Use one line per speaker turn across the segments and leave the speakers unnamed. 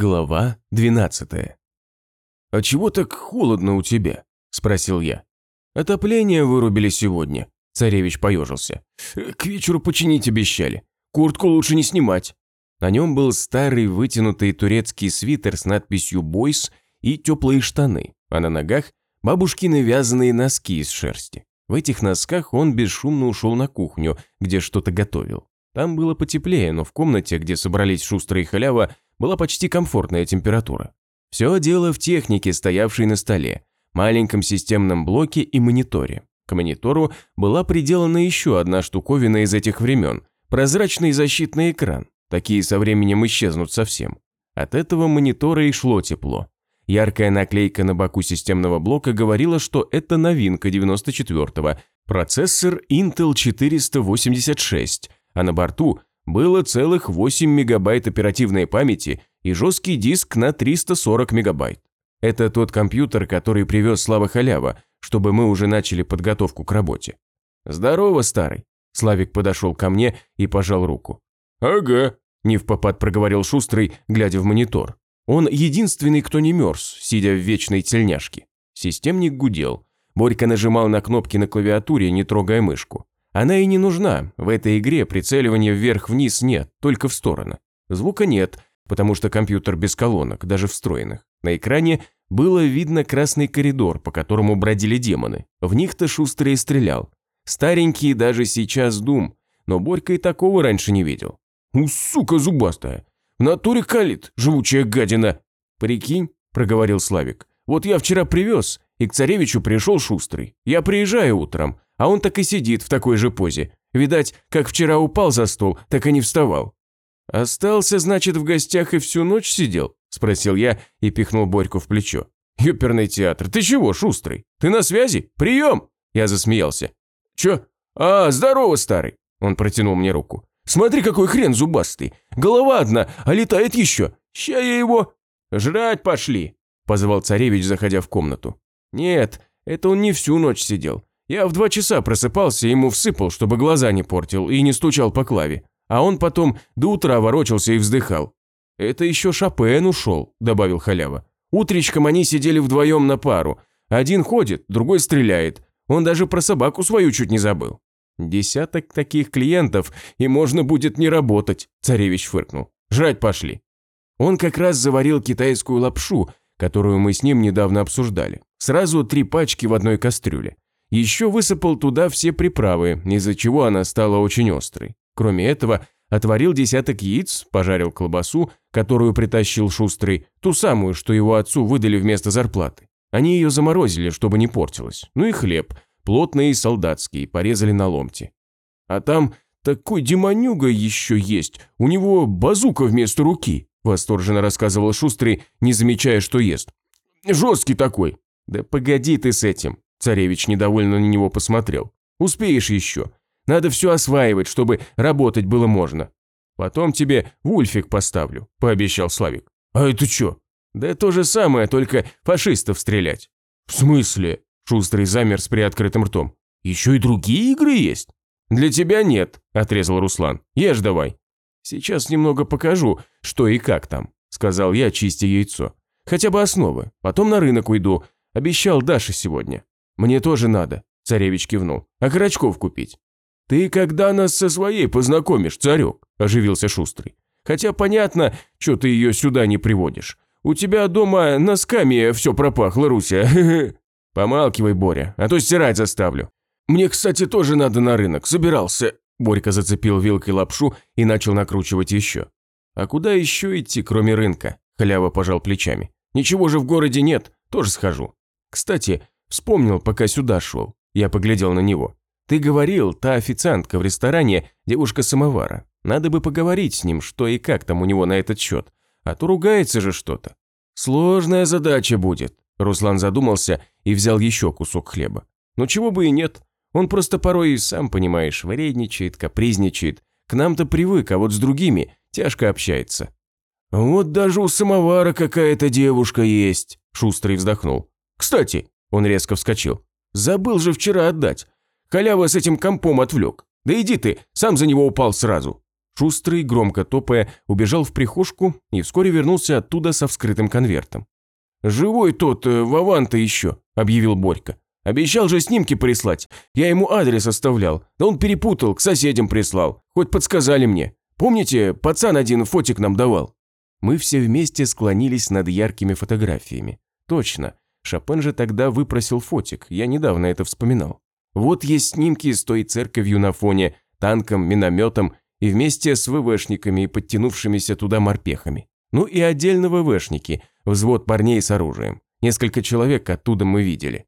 Глава 12 «А чего так холодно у тебя?» – спросил я. «Отопление вырубили сегодня», – царевич поежился. «К вечеру починить обещали. Куртку лучше не снимать». На нем был старый вытянутый турецкий свитер с надписью «Бойс» и теплые штаны, а на ногах – бабушкины вязаные носки из шерсти. В этих носках он бесшумно ушел на кухню, где что-то готовил. Там было потеплее, но в комнате, где собрались шустрые халява, была почти комфортная температура. Все дело в технике, стоявшей на столе, маленьком системном блоке и мониторе. К монитору была приделана еще одна штуковина из этих времен – прозрачный защитный экран. Такие со временем исчезнут совсем. От этого монитора и шло тепло. Яркая наклейка на боку системного блока говорила, что это новинка 94-го, процессор Intel 486, а на борту было целых 8 мегабайт оперативной памяти и жесткий диск на 340 мегабайт. Это тот компьютер, который привез Слава Халява, чтобы мы уже начали подготовку к работе. «Здорово, старый!» Славик подошел ко мне и пожал руку.
«Ага», –
не попад проговорил Шустрый, глядя в монитор. Он единственный, кто не мерз, сидя в вечной тельняшке. Системник гудел. Борька нажимал на кнопки на клавиатуре, не трогая мышку. Она и не нужна, в этой игре прицеливания вверх-вниз нет, только в сторону. Звука нет, потому что компьютер без колонок, даже встроенных. На экране было видно красный коридор, по которому бродили демоны. В них-то Шустрый стрелял. Старенький даже сейчас дум, но Борька и такого раньше не видел.
«У, сука зубастая! В натуре калит, живучая гадина!»
«Прикинь», – проговорил Славик, – «вот я вчера привез, и к царевичу пришел Шустрый. Я приезжаю утром, а он так и сидит в такой же позе. Видать, как вчера упал за стол, так и не вставал. «Остался, значит, в гостях и всю ночь сидел?» – спросил я и пихнул Борьку в плечо. «Ёперный театр, ты чего, шустрый? Ты на связи? Прием!» Я засмеялся.
«Чё? А, здорово, старый!» Он протянул мне руку. «Смотри, какой хрен зубастый! Голова одна, а летает еще! Ща я его...»
«Жрать пошли!» – позвал царевич, заходя в комнату. «Нет, это он не всю ночь сидел. Я в два часа просыпался, ему всыпал, чтобы глаза не портил и не стучал по клаве. А он потом до утра ворочался и вздыхал. «Это еще Шопен ушел», – добавил халява. «Утречком они сидели вдвоем на пару. Один ходит, другой стреляет. Он даже про собаку свою чуть не забыл». «Десяток таких клиентов, и можно будет не работать», – царевич фыркнул. «Жрать пошли». Он как раз заварил китайскую лапшу, которую мы с ним недавно обсуждали. Сразу три пачки в одной кастрюле. Еще высыпал туда все приправы, из-за чего она стала очень острой. Кроме этого, отварил десяток яиц, пожарил колбасу, которую притащил Шустрый, ту самую, что его отцу выдали вместо зарплаты. Они ее заморозили, чтобы не портилась. Ну и хлеб, плотный и солдатский, порезали на ломти. А там такой демонюга еще есть, у него базука вместо руки, восторженно рассказывал Шустрый, не замечая, что ест. Жесткий такой. Да погоди ты с этим, Царевич недовольно на него посмотрел. «Успеешь еще. Надо все осваивать, чтобы работать было можно. Потом тебе вульфик поставлю», – пообещал Славик.
«А это что?»
«Да то же самое, только фашистов стрелять».
«В смысле?»
– Шустрый замер с приоткрытым ртом.
«Еще и другие игры есть?»
«Для тебя нет», – отрезал Руслан. «Ешь давай». «Сейчас немного покажу, что и как там», – сказал я, чистя яйцо. «Хотя бы основы. Потом на рынок уйду. Обещал Даше сегодня». «Мне тоже надо», – царевич кивнул. «А крачков купить?»
«Ты когда нас со своей познакомишь, царек?» – оживился Шустрый.
«Хотя понятно, что ты ее сюда не приводишь. У тебя дома носками все пропахло, Руся. Помалкивай, Боря, а то стирать заставлю».
«Мне, кстати, тоже надо на рынок, собирался».
Борька зацепил вилкой лапшу и начал накручивать еще. «А куда еще идти, кроме рынка?» – халява пожал плечами. «Ничего же в городе нет, тоже схожу. Кстати, Вспомнил, пока сюда шел. Я поглядел на него. Ты говорил, та официантка в ресторане – девушка самовара. Надо бы поговорить с ним, что и как там у него на этот счет. А то ругается же что-то. Сложная задача будет. Руслан задумался и взял еще кусок хлеба. Ну чего бы и нет. Он просто порой, сам понимаешь, вредничает, капризничает. К нам-то привык, а вот с другими тяжко общается.
«Вот даже у самовара какая-то девушка есть», – Шустрый вздохнул. «Кстати, он резко вскочил. «Забыл же вчера отдать. Халява с этим компом отвлек. Да иди ты, сам за него упал сразу».
Шустрый, громко топая, убежал в прихожку и вскоре вернулся оттуда со вскрытым конвертом.
«Живой тот, э, Вован-то еще», – объявил Борька. «Обещал же снимки прислать. Я ему адрес оставлял. Да он перепутал, к соседям прислал. Хоть подсказали мне. Помните, пацан один фотик нам давал?»
Мы все вместе склонились над яркими фотографиями. Точно, Шопен же тогда выпросил фотик, я недавно это вспоминал. Вот есть снимки с той церковью на фоне, танком, минометом и вместе с ВВшниками и подтянувшимися туда морпехами. Ну и отдельно ВВшники, взвод парней с оружием. Несколько человек оттуда мы видели.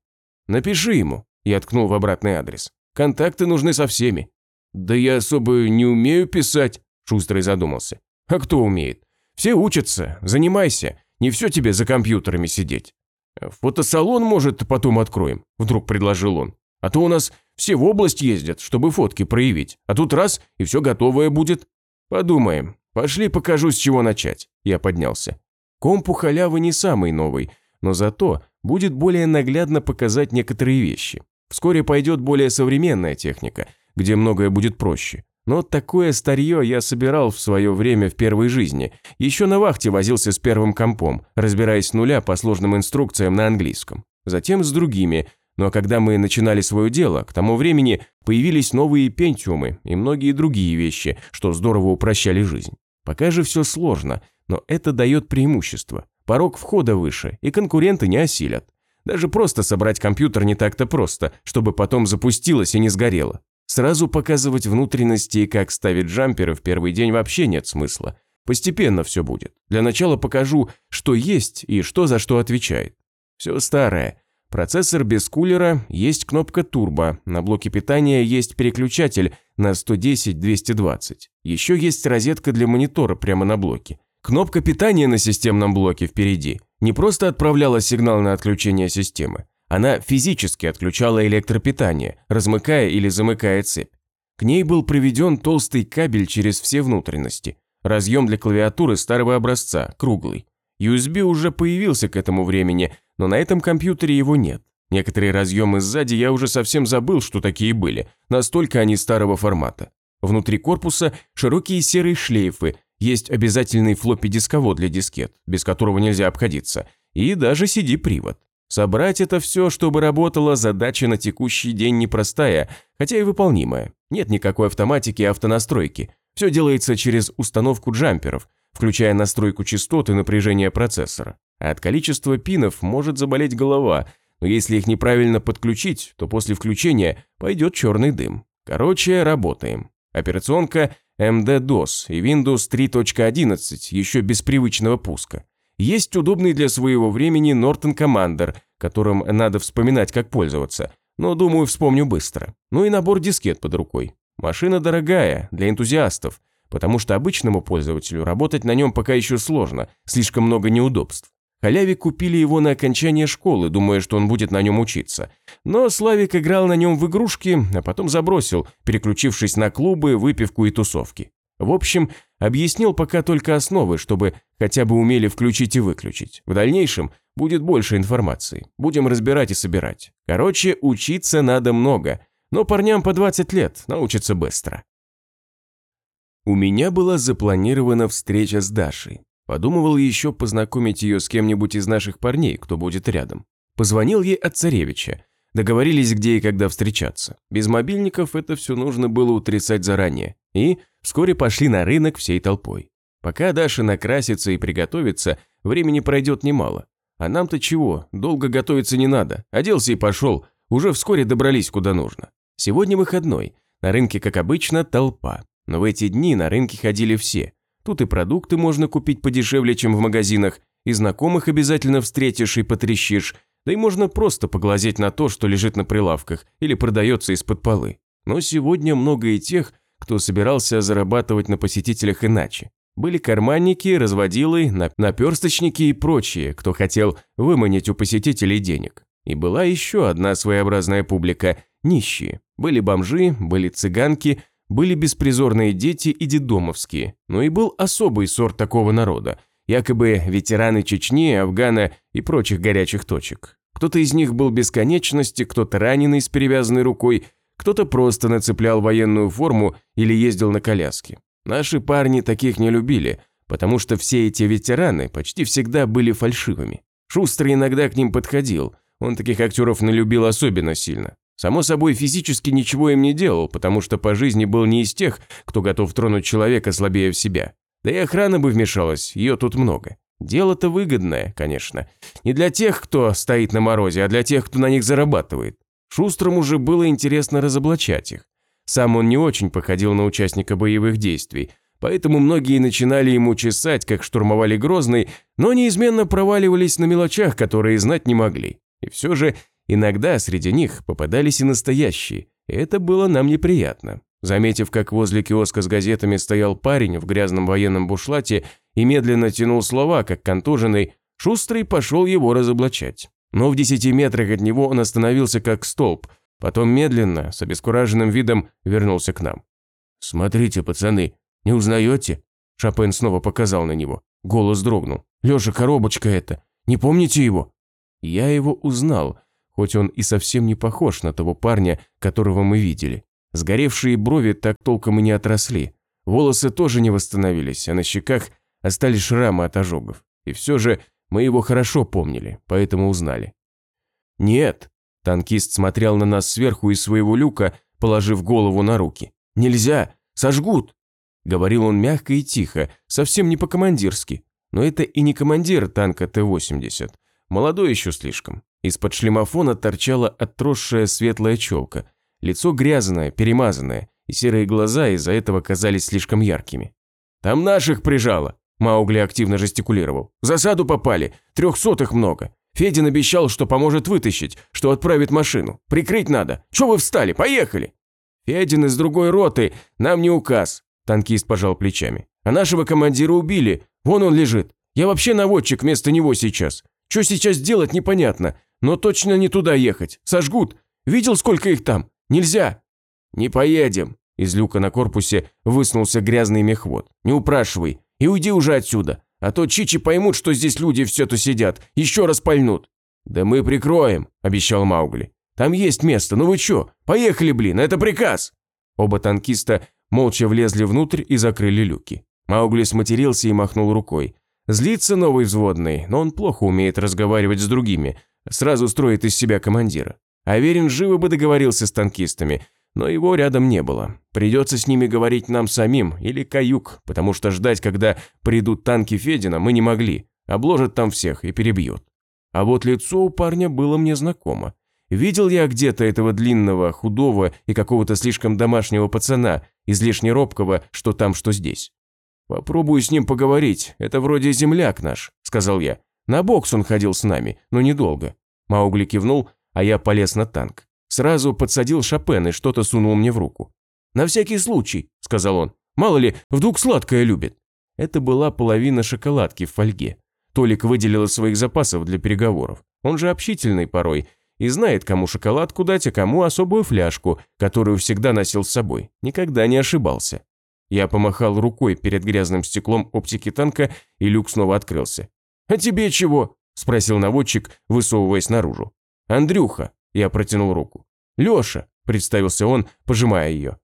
«Напиши ему», – я ткнул в обратный адрес. «Контакты нужны со всеми».
«Да я особо не умею писать», – Шустрый задумался.
«А кто умеет? Все учатся, занимайся, не все тебе за компьютерами сидеть».
«Фотосалон, может, потом откроем», – вдруг предложил он. «А то у нас все в область ездят, чтобы фотки проявить, а тут раз – и все готовое будет».
«Подумаем. Пошли покажу, с чего начать». Я поднялся. Комп у халявы не самый новый, но зато будет более наглядно показать некоторые вещи. Вскоре пойдет более современная техника, где многое будет проще. Но такое старье я собирал в свое время в первой жизни. Еще на вахте возился с первым компом, разбираясь с нуля по сложным инструкциям на английском. Затем с другими. Но когда мы начинали свое дело, к тому времени появились новые пентиумы и многие другие вещи, что здорово упрощали жизнь. Пока же все сложно, но это дает преимущество. Порог входа выше, и конкуренты не осилят. Даже просто собрать компьютер не так-то просто, чтобы потом запустилось и не сгорело. Сразу показывать внутренности и как ставить джамперы в первый день вообще нет смысла. Постепенно все будет. Для начала покажу, что есть и что за что отвечает. Все старое. Процессор без кулера, есть кнопка турбо, на блоке питания есть переключатель на 110-220. Еще есть розетка для монитора прямо на блоке. Кнопка питания на системном блоке впереди не просто отправляла сигнал на отключение системы, она физически отключала электропитание, размыкая или замыкая цепь. К ней был приведен толстый кабель через все внутренности. Разъем для клавиатуры старого образца, круглый. USB уже появился к этому времени, но на этом компьютере его нет. Некоторые разъемы сзади я уже совсем забыл, что такие были, настолько они старого формата. Внутри корпуса широкие серые шлейфы, есть обязательный флоппи-дисковод для дискет, без которого нельзя обходиться, и даже CD-привод. Собрать это все, чтобы работала, задача на текущий день непростая, хотя и выполнимая. Нет никакой автоматики и автонастройки. Все делается через установку джамперов, включая настройку частот и напряжения процессора. А от количества пинов может заболеть голова, но если их неправильно подключить, то после включения пойдет черный дым. Короче, работаем. Операционка MD-DOS и Windows 3.11 еще без привычного пуска. Есть удобный для своего времени Norton Commander, которым надо вспоминать, как пользоваться, но, думаю, вспомню быстро. Ну и набор дискет под рукой. Машина дорогая, для энтузиастов, потому что обычному пользователю работать на нем пока еще сложно, слишком много неудобств. Халявик купили его на окончание школы, думая, что он будет на нем учиться. Но Славик играл на нем в игрушки, а потом забросил, переключившись на клубы, выпивку и тусовки. В общем, объяснил пока только основы, чтобы хотя бы умели включить и выключить. В дальнейшем будет больше информации. Будем разбирать и собирать. Короче, учиться надо много, но парням по 20 лет научатся быстро. У меня была запланирована встреча с Дашей. Подумывал еще познакомить ее с кем-нибудь из наших парней, кто будет рядом. Позвонил ей от царевича. Договорились, где и когда встречаться. Без мобильников это все нужно было утрясать заранее. И вскоре пошли на рынок всей толпой. Пока Даша накрасится и приготовится, времени пройдет немало. А нам-то чего, долго готовиться не надо. Оделся и пошел, уже вскоре добрались куда нужно. Сегодня выходной, на рынке, как обычно, толпа. Но в эти дни на рынке ходили все. Тут и продукты можно купить подешевле, чем в магазинах, и знакомых обязательно встретишь и потрещишь, да и можно просто поглазеть на то, что лежит на прилавках или продается из-под полы. Но сегодня много и тех, кто собирался зарабатывать на посетителях иначе. Были карманники, разводилы, наперсточники и прочие, кто хотел выманить у посетителей денег. И была еще одна своеобразная публика – нищие. Были бомжи, были цыганки, были беспризорные дети и дедомовские. Но и был особый сорт такого народа – якобы ветераны Чечни, Афгана и прочих горячих точек. Кто-то из них был без конечности, кто-то раненый с перевязанной рукой – кто-то просто нацеплял военную форму или ездил на коляске. Наши парни таких не любили, потому что все эти ветераны почти всегда были фальшивыми. Шустрый иногда к ним подходил, он таких актеров налюбил особенно сильно. Само собой, физически ничего им не делал, потому что по жизни был не из тех, кто готов тронуть человека слабее в себя. Да и охрана бы вмешалась, ее тут много. Дело-то выгодное, конечно. Не для тех, кто стоит на морозе, а для тех, кто на них зарабатывает. Шустрому же было интересно разоблачать их. Сам он не очень походил на участника боевых действий, поэтому многие начинали ему чесать, как штурмовали Грозный, но неизменно проваливались на мелочах, которые знать не могли. И все же иногда среди них попадались и настоящие, и это было нам неприятно. Заметив, как возле киоска с газетами стоял парень в грязном военном бушлате и медленно тянул слова, как контуженный, Шустрый пошел его разоблачать. Но в десяти метрах от него он остановился как столб, потом медленно, с обескураженным видом, вернулся к нам. «Смотрите, пацаны, не узнаете?» Шопен снова показал на него. Голос дрогнул. «Леша, коробочка это. Не помните его?» Я его узнал, хоть он и совсем не похож на того парня, которого мы видели. Сгоревшие брови так толком и не отросли. Волосы тоже не восстановились, а на щеках остались шрамы от ожогов. И все же мы его хорошо помнили, поэтому узнали. «Нет», – танкист смотрел на нас сверху из своего люка, положив голову на руки. «Нельзя! Сожгут!» Говорил он мягко и тихо, совсем не по-командирски. Но это и не командир танка Т-80. Молодой еще слишком. Из-под шлемофона торчала отросшая светлая челка. Лицо грязное, перемазанное, и серые глаза из-за этого казались слишком яркими. «Там наших прижало!» Маугли активно жестикулировал. «В засаду попали, трехсотых много. Федин обещал, что поможет вытащить, что отправит машину. Прикрыть надо. Чего вы встали? Поехали!» «Федин из другой роты, нам не указ», – танкист пожал плечами. «А нашего командира убили, вон он лежит. Я вообще наводчик вместо него сейчас. Что сейчас делать, непонятно, но точно не туда ехать. Сожгут. Видел, сколько их там? Нельзя!» «Не поедем!» Из люка на корпусе высунулся грязный мехвод. «Не упрашивай. И уйди уже отсюда. А то чичи поймут, что здесь люди все-то сидят. Еще раз пальнут». «Да мы прикроем», – обещал Маугли. «Там есть место. Ну вы чё? Поехали, блин, это приказ!» Оба танкиста молча влезли внутрь и закрыли люки. Маугли сматерился и махнул рукой. Злится новый взводный, но он плохо умеет разговаривать с другими, сразу строит из себя командира. Аверин живо бы договорился с танкистами, но его рядом не было. Придется с ними говорить нам самим или каюк, потому что ждать, когда придут танки Федина, мы не могли. Обложат там всех и перебьют. А вот лицо у парня было мне знакомо. Видел я где-то этого длинного, худого и какого-то слишком домашнего пацана, излишне робкого, что там, что здесь. «Попробую с ним поговорить, это вроде земляк наш», – сказал я. «На бокс он ходил с нами, но недолго». Маугли кивнул, а я полез на танк. Сразу подсадил Шопен и что-то сунул мне в руку. «На всякий случай», – сказал он. «Мало ли, вдруг сладкое любит». Это была половина шоколадки в фольге. Толик выделил из своих запасов для переговоров. Он же общительный порой и знает, кому шоколадку дать, а кому особую фляжку, которую всегда носил с собой. Никогда не ошибался. Я помахал рукой перед грязным стеклом оптики танка, и люк снова открылся. «А тебе чего?» – спросил наводчик, высовываясь наружу. «Андрюха», – я протянул руку. «Леша», – представился он, пожимая ее.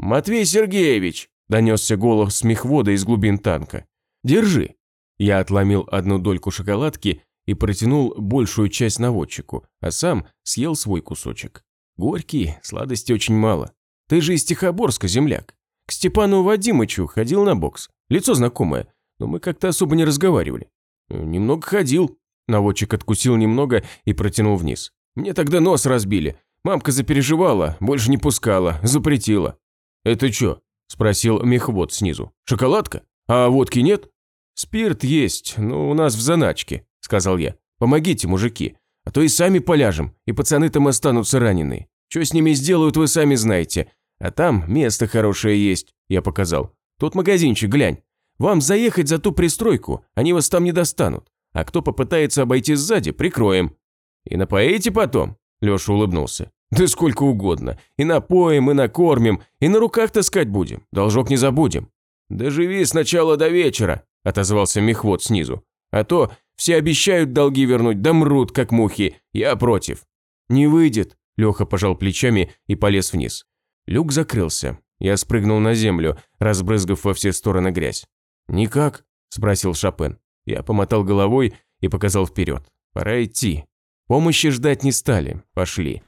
«Матвей Сергеевич», – донесся голос смехвода из глубин танка. «Держи». Я отломил одну дольку шоколадки и протянул большую часть наводчику, а сам съел свой кусочек. Горький, сладости очень мало. Ты же из Тихоборска, земляк. К Степану Вадимычу ходил на бокс. Лицо знакомое, но мы как-то особо не разговаривали. Немного ходил. Наводчик откусил немного и протянул вниз. Мне тогда нос разбили. Мамка запереживала, больше не пускала, запретила. «Это чё?» – спросил мехвод снизу. «Шоколадка? А водки нет?» «Спирт есть, но у нас в заначке», – сказал я. «Помогите, мужики, а то и сами поляжем, и пацаны там останутся раненые. Что с ними сделают, вы сами знаете. А там место хорошее есть, я показал. Тот магазинчик, глянь. Вам заехать за ту пристройку, они вас там не достанут. А кто попытается обойти сзади, прикроем. И напоите потом, Леша улыбнулся. Да сколько угодно. И напоим, и накормим, и на руках таскать будем. Должок не забудем. Доживи сначала до вечера, отозвался мехвод снизу. А то все обещают долги вернуть, да мрут, как мухи. Я против. Не выйдет, Леха пожал плечами и полез вниз. Люк закрылся. Я спрыгнул на землю, разбрызгав во все стороны грязь. «Никак?» – спросил Шопен. Я помотал головой и показал вперед. «Пора идти». Помощи ждать не стали, пошли.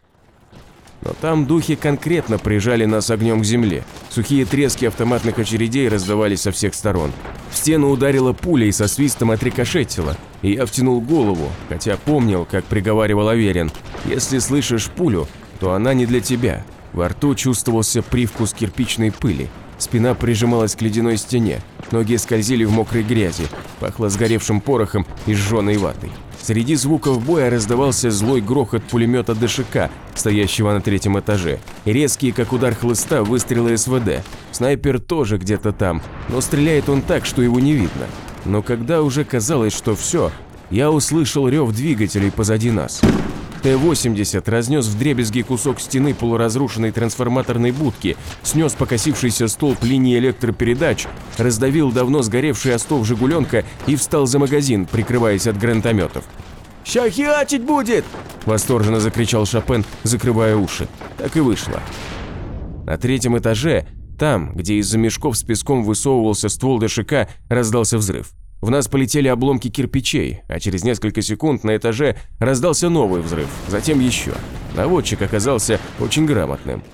Но там духи конкретно прижали нас огнем к земле. Сухие трески автоматных очередей раздавались со всех сторон. В стену ударила пуля и со свистом отрикошетила, и я втянул голову, хотя помнил, как приговаривал Аверин, если слышишь пулю, то она не для тебя. Во рту чувствовался привкус кирпичной пыли, спина прижималась к ледяной стене, ноги скользили в мокрой грязи, пахло сгоревшим порохом и сжженной ватой. Среди звуков боя раздавался злой грохот пулемета ДШК, стоящего на третьем этаже, и резкие, как удар хлыста, выстрелы СВД. Снайпер тоже где-то там, но стреляет он так, что его не видно. Но когда уже казалось, что все, я услышал рев двигателей позади нас. Т-80 разнес вдребезги кусок стены полуразрушенной трансформаторной будки, снес покосившийся столб линии электропередач, раздавил давно сгоревший остов «Жигуленка» и встал за магазин, прикрываясь от гранатометов. «Ща херачить будет!» – восторженно закричал Шопен, закрывая уши. Так и вышло. На третьем этаже, там, где из-за мешков с песком высовывался ствол ДШК, раздался взрыв. В нас полетели обломки кирпичей, а через несколько секунд на этаже раздался новый взрыв, затем еще. Наводчик оказался очень грамотным.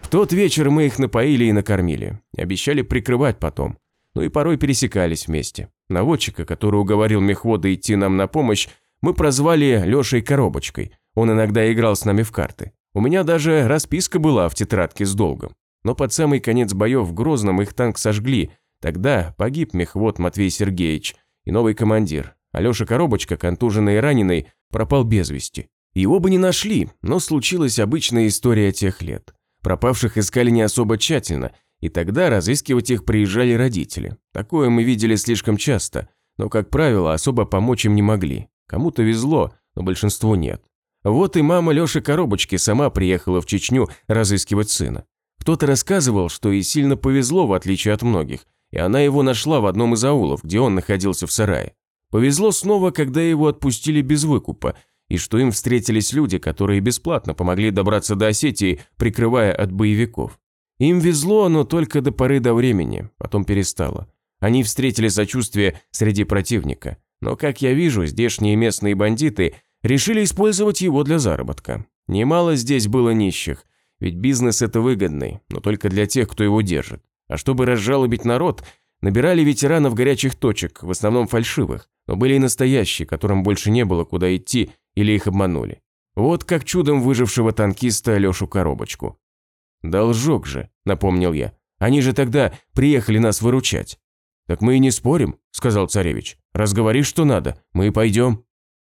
В тот вечер мы их напоили и накормили, обещали прикрывать потом. Ну и порой пересекались вместе. Наводчика, который уговорил мехвода идти нам на помощь, мы прозвали Лешей Коробочкой. Он иногда играл с нами в карты. У меня даже расписка была в тетрадке с долгом. Но под самый конец боев в Грозном их танк сожгли, Тогда погиб мехвод Матвей Сергеевич и новый командир. Алеша Коробочка, контуженный и раненый, пропал без вести. Его бы не нашли, но случилась обычная история тех лет. Пропавших искали не особо тщательно, и тогда разыскивать их приезжали родители. Такое мы видели слишком часто, но, как правило, особо помочь им не могли. Кому-то везло, но большинству нет. Вот и мама Лёши Коробочки сама приехала в Чечню разыскивать сына. Кто-то рассказывал, что ей сильно повезло, в отличие от многих, и она его нашла в одном из аулов, где он находился в сарае. Повезло снова, когда его отпустили без выкупа, и что им встретились люди, которые бесплатно помогли добраться до Осетии, прикрывая от боевиков. Им везло, но только до поры до времени, потом перестало. Они встретили сочувствие среди противника, но, как я вижу, здешние местные бандиты решили использовать его для заработка. Немало здесь было нищих, ведь бизнес это выгодный, но только для тех, кто его держит. А чтобы разжалобить народ, набирали ветеранов горячих точек, в основном фальшивых, но были и настоящие, которым больше не было куда идти или их обманули. Вот как чудом выжившего танкиста Алешу Коробочку. «Должок же», – напомнил я. «Они же тогда приехали нас выручать». «Так мы и не спорим», – сказал царевич. «Раз говоришь, что надо, мы и пойдем».